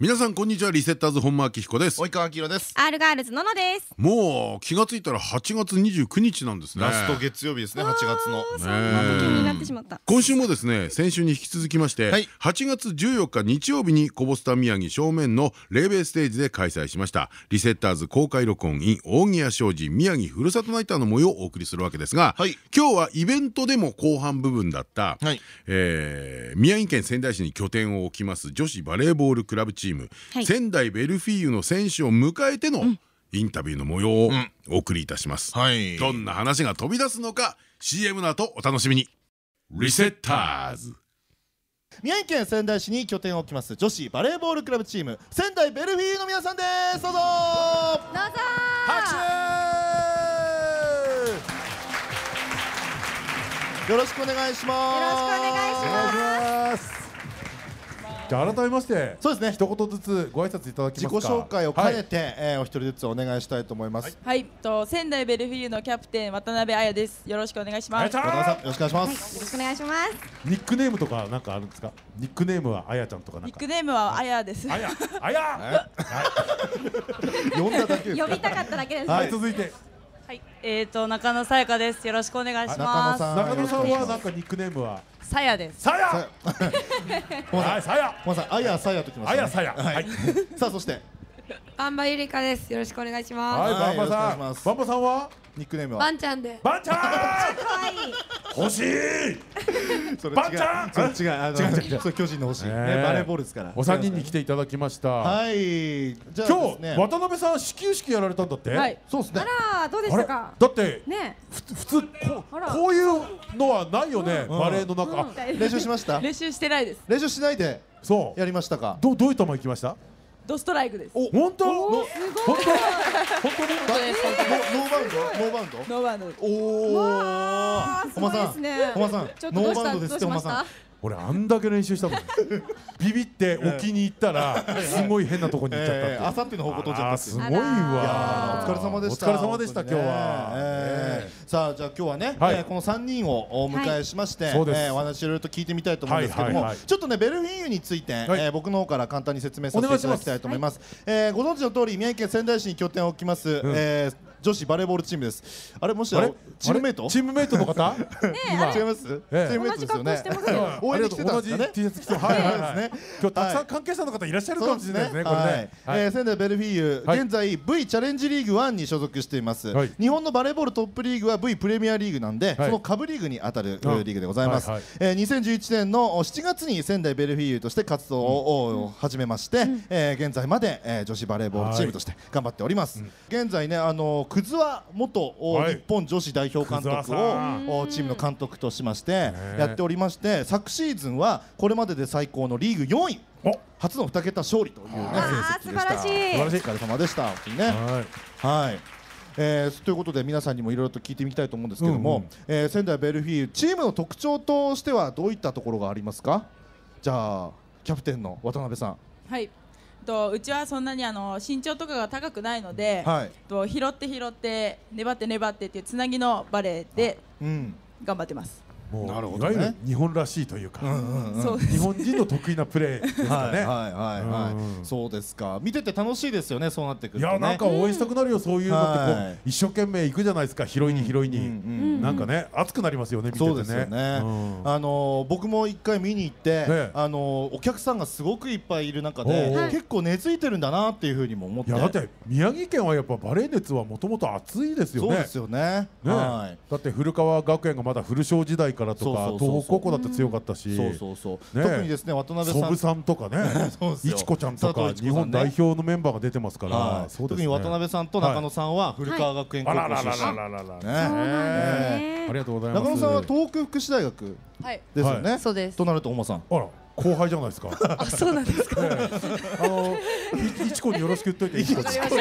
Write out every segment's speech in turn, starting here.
皆さんこんにちは。リセッターズ本間明彦です。及川明です。アールガールズののです。もう気がついたら8月29日なんですね。ラスト月曜日ですね。8月の。そんな時になってしまった。今週もですね先週に引き続きまして、はい。8月14日日曜日にコボスタ宮城正面のレーベルステージで開催しました。リセッターズ公開録音 in 大宮商事宮城ふるさとナイターの模様をお送りするわけですが、はい。今日はイベントでも後半部分だった、はい。えー宮城県仙台市に拠点を置きます女子バレーボールクラブチーム、はい。仙台ベルフィーユの選手を迎えてのインタビューの模様をお送りいたします。はい。どんな話が飛び出すのか CM の後お楽しみに。リセッターズ。宮城県仙台市に拠点を置きます女子バレーボールクラブチーム仙台ベルフィーユの皆さんです。どうぞ。どうぞ。拍手。よろしくお願いします。よろしくお願いしますじゃあ改めましてそうですね。一言ずつご挨拶いただけ自己ますか？紹介を兼ねはい。て、えーお一人ずつお願いしたいと思います、はい、と仙台ベルフィーユのキャプテン渡辺彩です。よろしくお願いします。よろしくお願いしまはい、よす、ろしくお願いします。ニックネームとかなんかあるんですか？ニックネームはあやちゃんとかなんニッかクネームは彩です。あやあや。呼んだだけです呼びたかっただけです。ははいい続いてはい、えーと中野さやかです。よろしくお願いし中野ます。さん。中野さんはなんかニックネームは？さやです。さや！さ はいさや。ごめんなさい。あやさやときました、ね、あやさや。はい。さあそして。バンバゆりかです。よろしくお願いしまはいはいバンバさん。バンバさんは？す。ニックネームは？バンちゃんで。バンちゃん！可愛い欲しい！それバンちゃん！それ違う。あの違う違う。違うそれ巨人の星、ねねえ。バレーボールですから。お三人に来ていただきました。はい。じゃあ今日渡辺さん始球式やられたんだって？はい、そうですね。あら、どうでしたか？だってね。ふ普通こあら。こういうのはないよねバレーの中。あ練習しました？練習してないです。練習しないでそう。やりましたか？どうどういう球行きました？ドストライクです。お本当？の本当本当に？ノーバウンド？ノーバウンド？ノーバウンドです。おおあーすごいですね。本間さんちょっとどうしたノー。バウンドですってどうしまさん俺あんだけ練習したもん ビビって置きに行ったらすごい変なとこに行っちゃったってあさっての方向飛んじゃったすごいわ。お疲れ様でした。お疲れ様でした今日は。ええ。ーさあじゃあ今日はね、はい。えーこの3人をお迎えしまして、そうです。えーお話いろいろと聞いてみたいと思うんですけども、はいはいはい。ちょっとねベルフィーユについて、はい。えー僕の方から簡単に説明させていただきたいと思います。えーご存知の通り宮城県仙台市に拠点を置きます、えー女子バレーボールチームです。あれもしやあれ？チームメイト？チームメイトの方？今。違います、ええ。チームメイトですよね。同じ格好してますよ応援に来てたんですかね T シャツ着てはい。ですね。今日たくさはん関係者の方いらっしゃるかもしれないですねこれはい。ね仙台ベルフィーユ、はい。現在 V チャレンジリーグ1に所属しています、はい。日本のバレーボールトップリーグは V プレミアリーグなんで、はい。その下部リーグに当たるあリーグでござい。ます、えー2011年の7月に仙台ベルフィーユとして活動を始めまして、えー現在まで、えー女子バレーボールチームとして頑張っております、現在ねあのクズワ元、おはい。日本女子代表監督をおチームの監督としましてやっておりまして昨シーズンはこれまでで最高のリーグ4位。お。初の2桁勝利というねあー成績でした素晴らしい。素晴らしいお疲れ様でした。本当にねはい。はい。えーということで皆さんにもいろいろと聞いてみたいと思うんですけども、うんうん。えー仙台ベルフィーユチームの特徴としてはどういったところがありますか？じゃあキャプテンの渡辺さん。はい。とうちはそんなにあの身長とかが高くないので、はい。と拾って拾って粘って粘ってっていうつなぎのバレーでうん。頑張ってます。もうなるほどね。いわゆる日本らしいというかそうです。日本人の得意なプレーですかね。はいはいはいはい、うん。そうですか。見てて楽しいですよねそうなってくるとね。いやなんか応援したくなるよそういうのってこはう一生懸命行くじゃないですか拾いに拾いに。うんうんなんかね熱くなりますよね見ててね。そうですよね、うん。あのー僕も一回見に行って、えあのーお客さんがすごくいっぱいいる中でおう結構根付いてるんだなっていうふうにも思って。いやだって宮城県はやっぱバレー熱はもともと熱いですよね。そうですよね。ねはい。だって古川学園がまだ古商時代からとかそうそうそうそう。東北高校だって強かったし。そうそうそう、ね。特にですね渡辺さん。さんとかね。そうですよ。いちこちゃんとか日本代表のメンバーが出てますからはい。そうですね。特に渡辺さんと中野さんは古川学園高校出身、ありがとうございます。中野さんは東北福祉大学はい。ですよね、そうです。となると本間さん。あら後輩じゃないですか。あ、そうなんですか。え え。あのいいちこによろしく言っといて。いちこわか。ど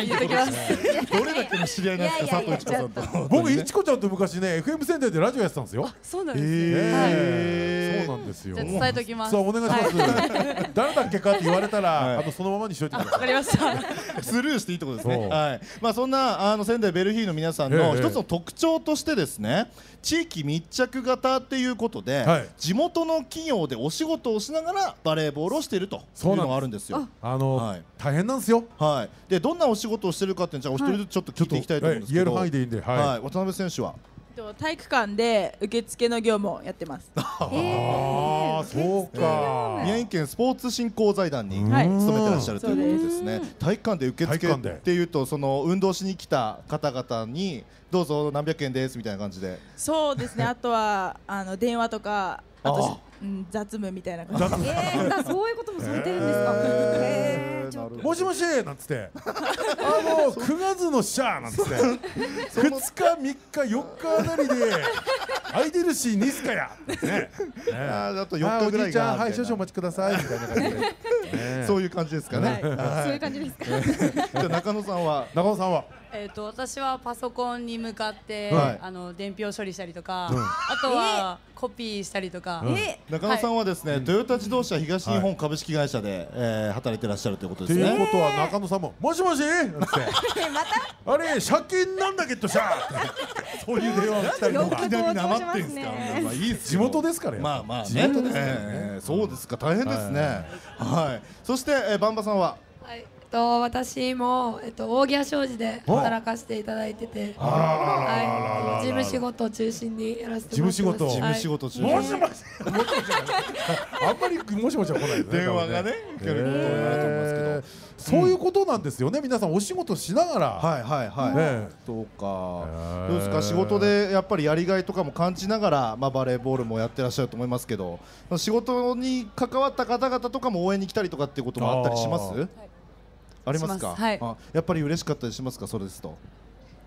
れだけの知り合いなんですか佐藤一子さんと僕いちこちゃんと昔ね FM 仙台でラジオやってたんですよ。そうなんですそうなんですよ。伝えときます。そうお願いします。誰だっけかって言われたら、はいあのそのままにしといてくだわさい。かりました。スルーしていいってことですね。はい。まあそんなあの仙台ベルフィーの皆さんええの一つの特徴としてですね、地域密着型っていうことで、はい地元の企業でお仕事をしながらバレーボールをしているといそうのがあるんですよ。あの、はい大変なんですよ。はい。でどんなお仕事をしてるかっていうのじゃあお一人ずつちょっと聞いていきたいと思うんですけど、言える範囲でいいんで、はい。はい。渡辺選手は、と体育館で受付の業務をやってます。ああ、そうか。宮城県スポーツ振興財団にはい勤めてらっしゃるということですね。体育館で受付っていうとその運動しに来た方々にどうぞ何百円ですみたいな感じで。そうですね。あとはあの電話とか、ああとうん雑務みたいな感じ。えー、だそういうこともされてるんですか？もしもしなんつって。あの九月のシャーなんつって。二日三日四日あたりで。空いてるし、ニスカや。ね。ね あーあとあ4日ぐらいおじいちゃん、はい、少々お待ちくださいみたいな感じで。ねそういう感じですかね。はい、そういう感じですか。じゃあ中野さんは？中尾さんは？えっと私はパソコンに向かって、はいあの伝票処理したりとか、うんあとはコピーしたりとか、うんえ？中野さんはですね、トヨタ自動車東日本株式会社で、えー働いてらっしゃるということとですね。いうことは中野さんももしもし？って。あれ借金なんだけどさ。そういう電話が来たりとかよく。いきなりなまってんすか。ますねまあいい地よ元ですからよまあまあね。地元ですからねえーそうですか大変ですね。はい。そして、えー、バンバさんは？はい、えっと私もえっと大木屋商事で働かせていただいてて、はい、事務仕事を中心にやらせてもらってます。事務仕事事務仕はい事中もしもし。あんまりもしもしは来ないですね。電話がね受けることになると思いますけどえーそういうことなんですよね。皆さんお仕事しながら。はいはいはい。ええそうか。どうですか？仕事でやっぱりやりがいとかも感じながら、まあ、バレーボールもやってらっしゃると思いますけど仕事に関わった方々とかも応援に来たりとかっていうこともあったりします？ありますか？しますはいあやっぱり嬉しかったりしますか？それですと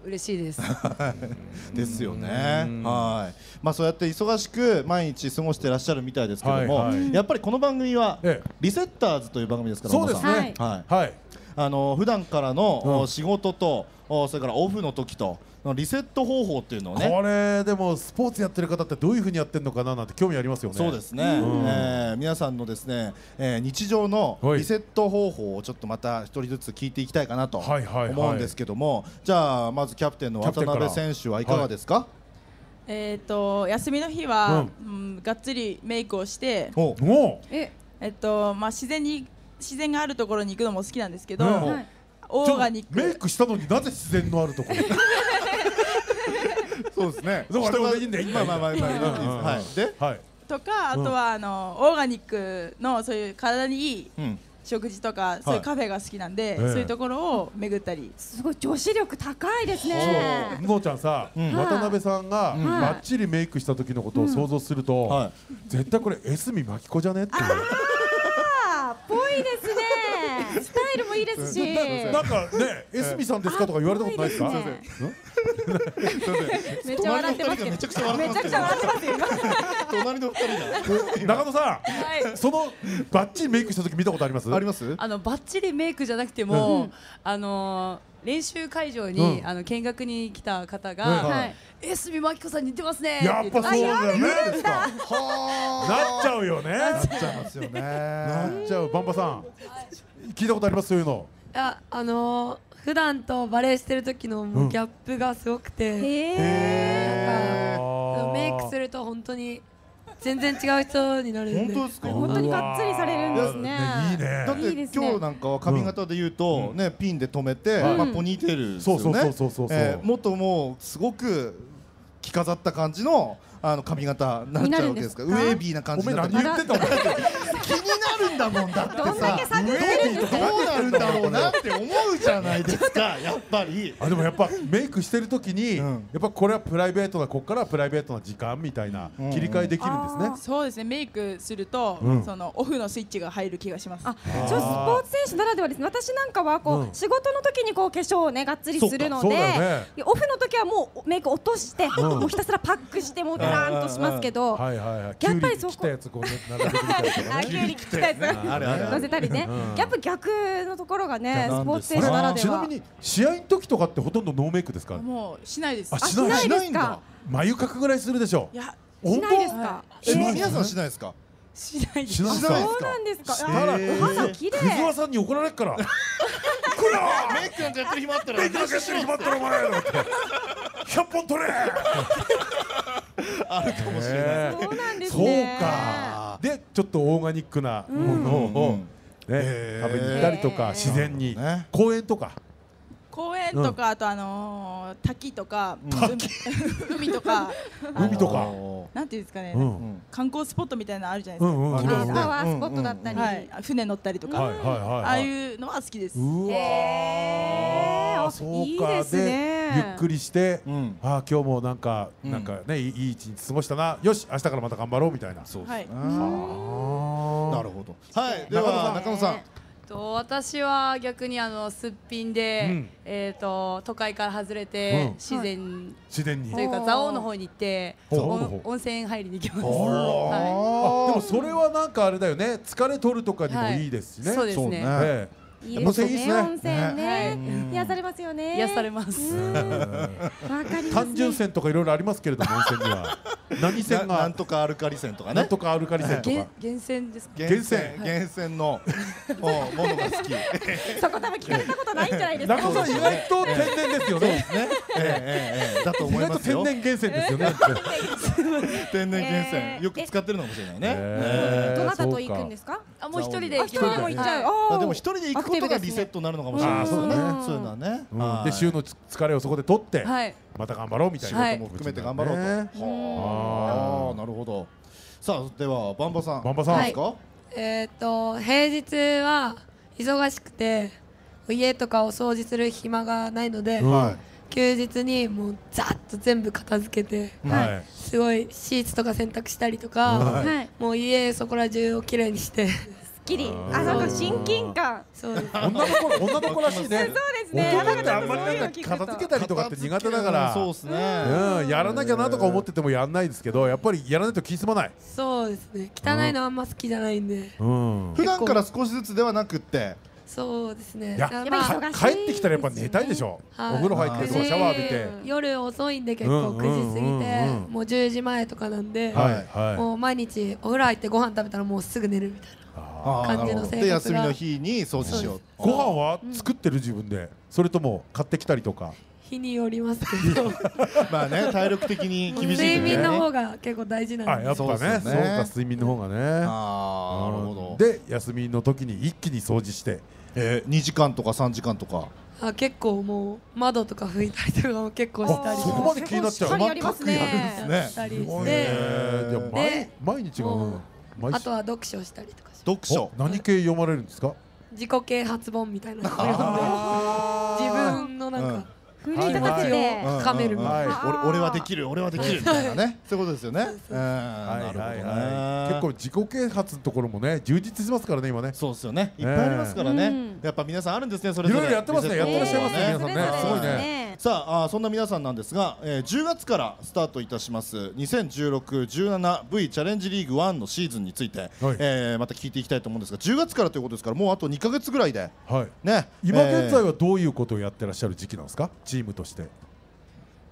嬉しいです。ですよね。はい。まあそうやって忙しく毎日過ごしてらっしゃるみたいですけども、はいはい。やっぱりこの番組はええ。リセッターズという番組ですからそうですね。はい。はい。あの普段からの、仕事とおそれからオフの時とのリセット方法っていうのをね。これでもスポーツやってる方ってどういうふうにやってるのかななんて興味ありますよね。そうですね、うん。えー皆さんのですね、えー日常のはい。リセット方法をちょっとまた一人ずつ聞いていきたいかなとはいはいはい。思うんですけども、じゃあまずキャプテンの渡辺選手はいかがですか、えっと休みの日は、うん。がっつりメイクをして、え、えっとまあ自然に自然があるところに行くのも好きなんですけど、うん。はい。オうーガニック。メイクしたのになぜ自然のあるところ。そうですね。そう人がいいんだよまあまあまあまあはい。で、はい。とかあとは、あのオーガニックのそういう体にいいうん、食事とか、そういうカフェが好きなんで、ええそういうところを巡ったり。すごい女子力高いですね。のーちゃんさ、うん。渡辺さんがんバッチリメイクした時のことを想像すると、はい。絶対これエスミマキコじゃねっていう。あー、ぽいですね。イルもいいですし。なんかね、エスミさんですかとか言われたことないですか？めっちゃ笑ってます。めちゃくちゃ笑ってますけどめちゃくちゃ笑ってますよ。今隣の二人中野さはいん、そのバッチリメイクした時見たことあります？があります？あのバッチリメイクじゃなくても、あの練習会場に、うんあの見学に来た方が、はいはい。エスミマキコさんに似てますねやっ言ってぱそうだよね。はなっちゃうよね。なっちゃいますよねなっちゃう、バンバさん。聞いたことあります？そういうの。いやあの普段とバレーしてる時のもうギャップがすごくて、へへなんかメイクすると本当に全然違う人になるんで。本当ですか？ー。本当にがっつりされるんですね。いいね。だって今日なんかは髪型で言うと、ねピンで留めて、はいまあ、ポニーテールですよね。そうそうそうそうそうそう。えーもっともうすごく着飾った感じのあの髪型になっちゃうわけですか？ウェービーな感じになって何言ってたの。気になるんだもんだってさ。どんだけ探ってるんですかどうなるんだろうなって思うじゃないですかやっぱり。あでもやっぱメイクしてる時に、うん。やっぱこれはプライベートなここからはプライベートな時間みたいなうん。切り替えできるんですね。そうですね。メイクすると、うん。そのオフのスイッチが入る気がします。あ、そうスポーツ選手ならではですね。私なんかはこう、うん。仕事の時にこう化粧をねがっつりするので、オフの時はもうメイク落として、ん。もうひたすらパックしてもうダラーンとしますけど、はいはいはい。やっぱりそこ切ったやつこうね並べてみたりとかね。急に来たやつあるあるある乗せたりね。うん。やっぱ逆のところがねスポーツ選手ならでは。ちなみに試合の時とかってほとんどノーメイクですかもうしないです。ああしないしないんだ。ですか眉かくぐらいするでしょ。いやしないですか？皆さんしないですか？しないです。そうなんですか？あらあお肌綺クズワ麗さんに怒られっから。メイクなんかやってる暇あったら。メイクなんかしてる暇あったらお前だって。100本取れ。あるかもしれないねそうなんですそうねかでちょっとオーガニックなものをうん。ね食べに行ったりとか自然に。ね。公園とか。公園とか、あとあのー滝とか海。海とか。海とか。おなんていうんですかね、観光スポットみたいなのあるじゃないでうすか、んうんうん。うんパワースポットだったり。はい、船乗ったりとか、はいはいはいああいうのは好きです。うわそういいかですねゆっくりしてうん。あー今日もなんかうんなんかねいいいい一日過ごしたな。よし明日からまた頑張ろうみたいな。そうはい。あ。ーなるほど。はい。では中野さん。と私は逆にあのすっぴんで、うん。えっ、と都会から外れて、うん。自然自然に。というか蔵王の方に行って温温泉入りに行きます。あはでもそれはなんかあれだよね。疲れ取るとかにもい。いですしい、ね。そうですね。ね。えいいです温泉いいっすね。ね温泉はい。ねうん。癒されますよね。癒されます。うん。わかります単純泉とかいろいろありますけれども温泉には。何泉なながんとかアルカリ泉とかね。なんとかアルカリ泉と源か源泉ですか？源泉。源源泉の おものが好き。そこ多分聞かれたことないんじゃないですか？中野さん意外と天然ですよね。ね。ええええええ。だと思いますよ。天然源泉ですよね。天然源えー泉よく使ってるのかもしれないね。えーどなたと行くんですか？あもう一人であ一人も行っちゃう。でも一人で行くことがリセットになるのかもしれない。ですよね。そうねそういうのはね。うん。はい。で週の疲れをそこで取ってはい。また頑張ろうみたいなはい。も含めて頑張ろうと。ね。はあ。なるほど。さあではバンバさん。バンバさん。ですか？えっ、と平日は忙しくて家とかを掃除する暇がないので、うん。は休日にもうざっと全部片付けて、はい。すごいシーツとか洗濯したりとか、はいはいもう家そこら中をきれいにしてすっきり。あなんか親近感。そうです。女の子女の子らしいね。そうですね。男ってあんまりなんか片付けたりとかって苦手だから。そうですね。うんやらなきゃなとか思っててもやんないですけどやっぱりやらないと気済まない。そうですね。汚いのあんま好きじゃないんで、うん。普段から少しずつではなくって。そうですね。いやまあやっぱ忙しい帰ってきたらやっぱ寝たいでしょ。はいお風呂入ってそうシャワー浴びて。夜遅いんで結構うん9時過ぎて、もう10時前とかなんで、はいはい。もう毎日お風呂入ってご飯食べたらもうすぐ寝るみたいあー感じの生活が。で休みの日に掃除しよう。ご飯は作ってる自分でそれとも買ってきたりとか。な日によりますけど。まあね体力的に厳しい睡眠のね方が結構大事なんであやっぱね。そうか睡眠の方がね。ああなるほど。で休みの時に一気に掃除して。えー2時間とか3時間とか。あ結構もう窓とか拭いたりとかも結構したり。そこまで気になっちゃう。ね。細かくやるんですね。したりすごいね。してじゃあ毎で毎日があとは読書したりとかして読書。お何系読まれるんですか？自己啓発本みたいなの。を読んで自分のなんか奮い立たせ気持ちてを深めるみたいな。はい。俺俺はできる俺はできる。みたい。な ねそういうことですよね。結構自己啓発のところもね充実しますからね今ね。そうですよね。いっぱいありますからね。うん。やっぱ皆さんあるんですねそれいろいろやってますねやってらっしゃいますね。皆さんね。すごいねさああーそんな皆さんなんですが、えー10月からスタートいたします 2016-17V チャレンジリーグ1のシーズンについて、はい。えーまた聞いていきたいと思うんですが10月からということですからもうあと2か月ぐらいではい。ね今現在は、はどういうことをやってらっしゃる時期なんですか？チームとして。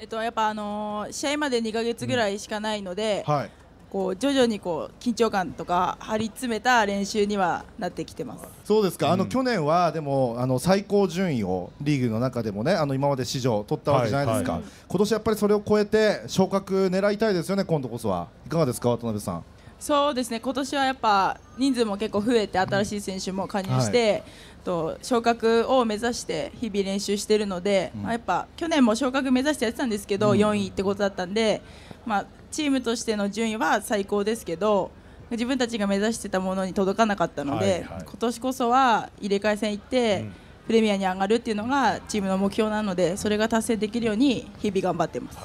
えっとやっぱあのー試合まで2ヶ月ぐらいしかないので、えーはいこう徐々にこう緊張感とか張り詰めた練習にはなってきてます。そうですか、あのうん。去年はでもあの最高順位をリーグの中でもねあの今まで史上取ったわけじゃないですか、はいはい。今年やっぱりそれを超えて昇格狙いたいですよね今度こそは。いかがですか渡辺さん？そうですね。今年はやっぱ人数も結構増えて新しい選手も加入して、と昇格を目指して日々練習してるので、うん。まあ、やっぱ去年も昇格目指してやってたんですけど、うん。4位ってことだったんで、まあ、チームとしての順位は最高ですけど自分たちが目指してたものに届かなかったので、はいはい。今年こそは入れ替え戦行って、うん。プレミアに上がるっていうのがチームの目標なのでそれが達成できるように日々頑張ってます。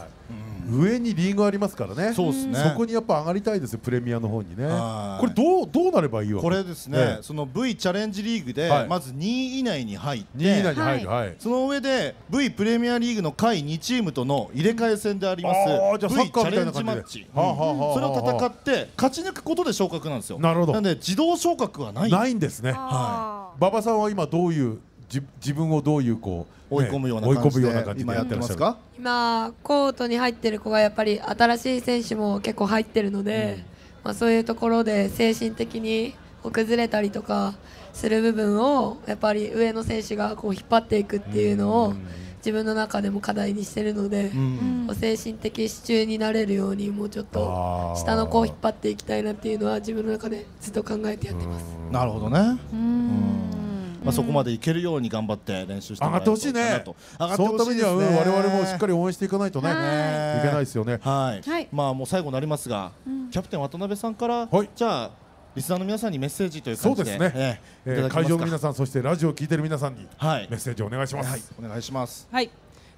上にリーグありますからね。そうですね。そこにやっぱ上がりたいですよプレミアの方にね。はい。これどうどうなればいいわけ？これですね、ええその V チャレンジリーグで、はい。まず2位以内に入って2位以内に入るはい。その上で V プレミアリーグの下位2チームとの入れ替え戦でありますあーじゃあサ V ッカーみたチャレンジマッチ、それを戦って勝ち抜くことで昇格なんですよ。なるほど。なんで自動昇格はない。ないんですね。あ馬場さんは今どういうじ自分をどういうこう追い込むようなね追い込感じでむような感じで今やってますか？今コートに入ってる子がやっぱり新しい選手も結構入ってるので、まあ、そういうところで精神的にこう崩れたりとかする部分をやっぱり上の選手がこう引っ張っていくっていうのを自分の中でも課題にしてるので、うん。精神的支柱になれるようにもうちょっと下の子を引っ張っていきたいなっていうのは自分の中でずっと考えてやってます。なるほどね、ーうまあ、そこまでいけるように頑張って練習して上がってほしいね。もらえると。上がってそのためには、うん我々もしっかり応援していかないとね。いけねない。ですよね。はい、はい。まあもう最後になりますが、キャプテン渡辺さんから、はい。じゃあリスナーの皆さんにメッセージという感じでそうですね。ええー会場の皆さんそしてラジオを聞いてる皆さんにはい。メッセージをお願いします、はい。お願いします。はい。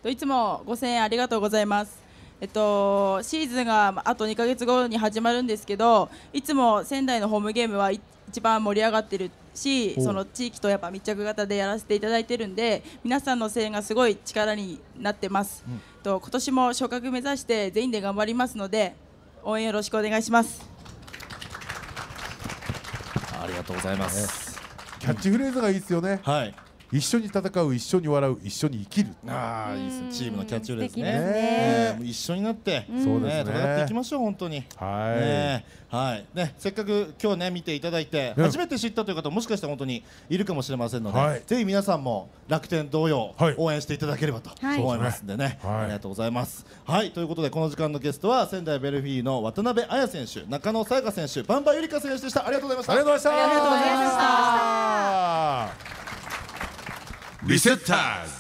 といつもご声援ありがとうございます。えっと、シーズンがまああと2ヶ月後に始まるんですけどいつも仙台のホームゲームはい一番盛り上がってるしその地域とやっぱ密着型でやらせていただいてるんで皆さんの声援がすごい力になってます、と今年も昇格目指して全員で頑張りますので応援よろしくお願いします。ありがとうございます、キャッチフレーズがいいですよね。はい一緒に戦う一緒に笑う一緒に生きる。ああいいですね。チームのキャッチフレーズね。ね。ええ。もう一緒になって、そうですね。戦っていきましょう本当に。はい、ねはい。ね、せっかく今日ね見ていただいて、うん。初めて知ったという方もしかしたら本当にいるかもしれませんので、はい。ぜひ皆さんも楽天同様、はい。応援していただければとはい。思いますんでね、はい。ありがとうございます。はいということでこの時間のゲストは仙台ベルフィーの渡辺彩選手中野さやか選手バンバユリカ選手でした。ありがとうございました。ありがとうございました。ありがとうございましたリセッターズ。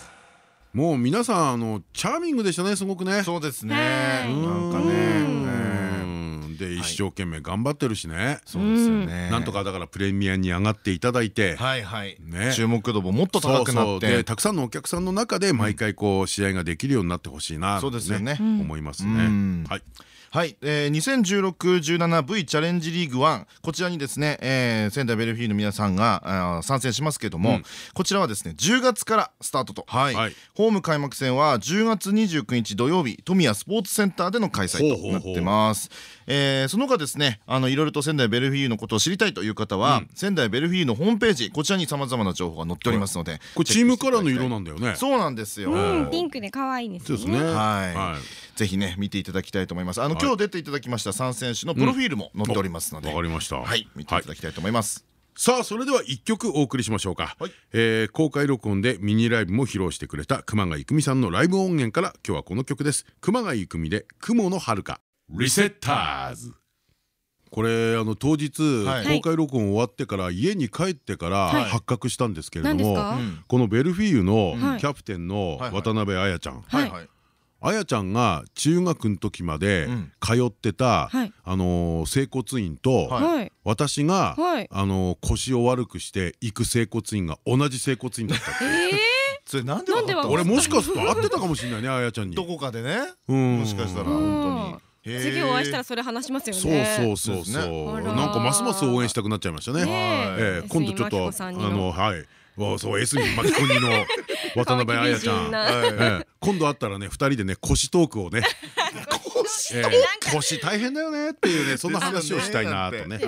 もう皆さんあのチャーミングでしたねすごくね。そうですね。はいなんかね。うん。で一生懸命頑張ってるしね。そうですよね。なんとかだからプレミアに上がっていただいて。はいはい、ね。注目度ももっと高くなそうそう。ってでたくさんのお客さんの中で毎回こう試合ができるようになってほしいなそうですよね思いますね。うん。はいはい、えー、2016-17V チャレンジリーグ1こちらにですね、えー、仙台ベルフィーの皆さんが参戦しますけども、うん。こちらはですね10月からスタートと、はい。はい。ホーム開幕戦は10月29日土曜日富谷スポーツセンターでの開催となってます。えーその他ですねあのいろいろと仙台ベルフィーのことを知りたいという方は、仙台ベルフィーのホームページこちらにさまざまな情報が載っておりますのでこれチームカラーの色ななんだよね。そうなんですよ、うんピンクで可愛いんですよね。はい。はい。ぜひね見ていただきたいと思います。あの、はい今日出ていただきました3選手のプロフィールも載っておりますので、わかりました。はい見ていただきたいと思います。さあそれでは一曲お送りしましょうか、はい。えー公開録音でミニライブも披露してくれた熊谷郁美さんのライブ音源から今日はこの曲です。熊谷郁美で雲の遥か。リセッターズこれあの当日、はい。公開録音終わってから家に帰ってからはい。発覚したんですけれども、何ですか？うん。このベルフィーユのはい。キャプテンのはい。はい。渡辺彩ちゃん、はいはい。彩ちゃんが中学の時までうん。通ってた、はい。あのー整骨院と、私が、はい。あのー腰を悪くして行く整骨院が同じ整骨院だったってええそれなんでなんでわか俺もしかすると会ってたかもしれないね彩ちゃんに。どこかでね、うん。もしかしたらうん。本当に。次お会いしたらそれ話しますよそうねそうそうそう。ね。あらなんかますます応援したくなっちゃいましたね。ねえ。え今度ちょっとあのはいわそうエスミマキコにの 渡辺彩ちゃん。顔はいええ。今度会ったらね二人でね腰トークをね。腰腰大変だよねっていうねそんな話をしたい。なとね。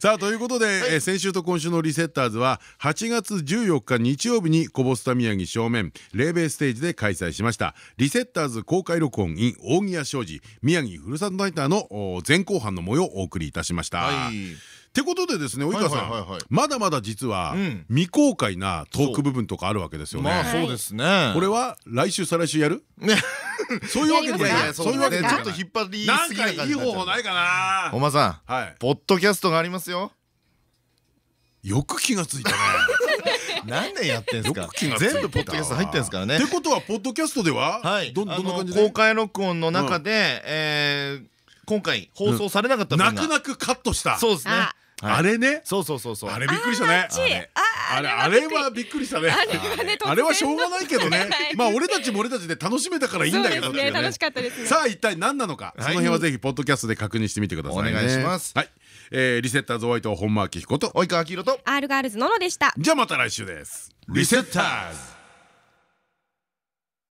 さあということで、えー先週と今週のリセッターズは8月14日日曜日にコボスタ宮城正面レーベーステージで開催しました。リセッターズ公開録音 in 大宮商事宮城ふるさとナイターのお前後半の模様をお送りいたしました。はい。ってことでですね及川さんまだまだ実はうん。未公開なトーク部分とかあるわけですよね。まあそうですね。これは来週再来週やる？ね。そういうわけでそういうわけでちょっと引っ張りなんすぎなかいい方法ないかな。おまさん、はい。ポッドキャストがありますよ。よく気がついたね。何年やってんすか。全部ポッドキャスト入ってんすからね。ってことはポッドキャストでははい。どどんな感じで？公開録音の中でえー今回放送されなかった分が泣く泣くカットした。そうですねあれね？そうそうそうそう。あれびっくりしたね。ち。ああれあれはびっくりしたね。あれはしょうがないけどね。まあ俺たちも俺たちで楽しめたからいいんだけどね。楽しかったです。ねさあ一体何なのか。その辺はぜひポッドキャストで確認してみてくださいね。お願いします。はい。えーリセッターズホワイト本間明彦と。及川明宏と。R ガールズののでしたじゃあまた来週です。リセッターズ